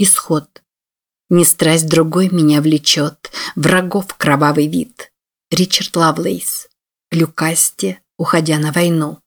Исход. Не страсть другой меня влечет, врагов кровавый вид. Ричард Лавлейс. Люкасте, уходя на войну.